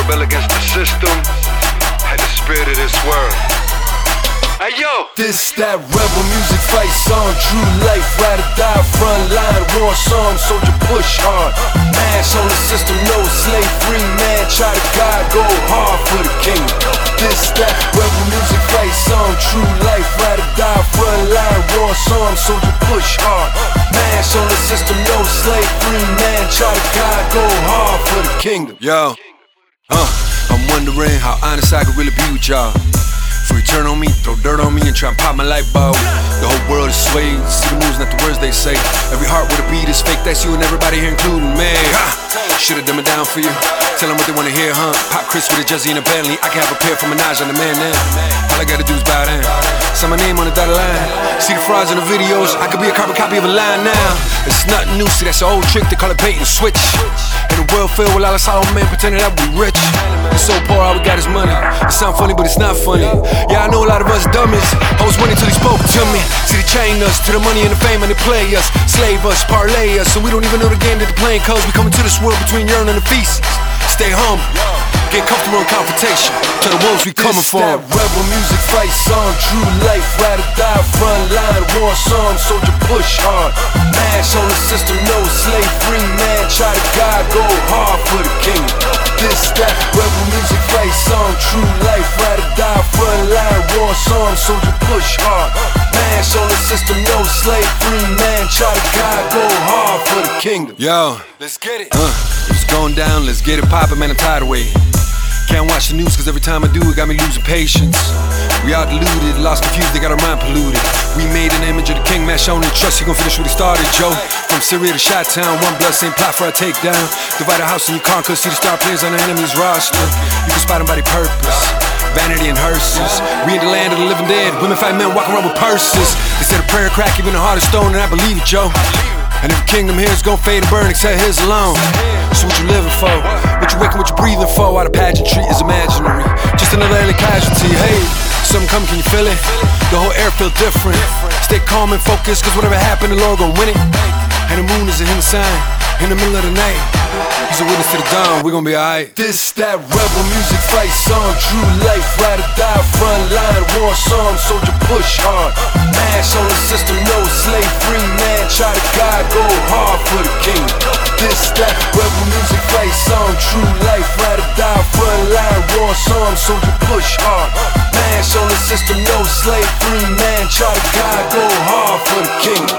rebel against the system and the spirit of this world. Hey yo! This that rebel music fight song, true life, ride or die, front line, war song, soldier push hard. Mash on the system, no slave free man, try to God, go hard for the king. This that rebel music fight song, true life, ride or die, front line, war song, soldier push hard. Mash on the system, no slave free man, try to God, go hard for the kingdom. Yo, uh, I'm wondering how honest I could really be with y'all. Before you turn on me, throw dirt on me, and try and pop my light bulb. The whole world is swayed. See the moves, not the words they say. Every heart with a beat is fake. That's you and everybody here, including me. Should've dumb it down for you. Tell them what they wanna hear, huh? Pop Chris with a Jesse and a Bentley. I can have a pair for Minaj on the man now. I gotta do is bow down. Sign my name on the dotted line. See the frauds in the videos. I could be a carbon copy of a line now. It's nothing new. See, that's an old trick. They call it bait and switch. In a world filled with all the solid men pretending that we rich. It's so poor, all we got is money. It sound funny, but it's not funny. Yeah, I know a lot of us dummies. Hoes went until they spoke to me. See, they chain us to the money and the fame and they play us, slave us, parlay us. So we don't even know the game that they're playing. Cause we coming to this world between urine and the feces. Stay humble, get comfortable in confrontation. To the wolves we coming This for. that rebel music fight song, true life, ride or die, front line, war song, soldier push hard. Mash on the system, no slave free man, try to God, go hard for the king. This that rebel music fight song, true life, ride or die, front line, war song, soldier push hard. Mash on the system, no slave free man, try to God, go hard for the kingdom. Yo, Let's get it. uh, it's going down, let's get it poppin', man, I'm tired of waiting. Can't watch the news, cause every time I do, it got me losing patience. We out deluded, lost confused, they got our mind polluted. We made an image of the king, man, shown the trust, he gon' finish what he started, Joe. From Syria to Shot Town, one blood, same plot for a takedown. Divide a house your car, cause see the star players on the enemy's roster. You can spot them by their purpose. Vanity and hearses. We in the land of the living dead. Women fight men walking around with purses. They said a prayer crack even the heart of stone, and I believe it, Joe. And if the kingdom here is gonna fade and burn, except his alone. So what you living for? What you waking, what you breathing for? While the pageantry is imaginary. Just another early casualty. Hey, something come, can you feel it? The whole air feel different. Stay calm and focused, cause whatever happened, the Lord gon' win it. And the moon is a hidden sign in the middle of the night. He's a witness to the dawn, we gon' be alright. This that rebel music fight song, true life, ride or die, front line, war song, soldier push hard. Mash on the system, no slave free man, try to God, go hard for the king. Line, war song, soldier push hard. Mash on the system, no slave free man, try to God, go hard for the king.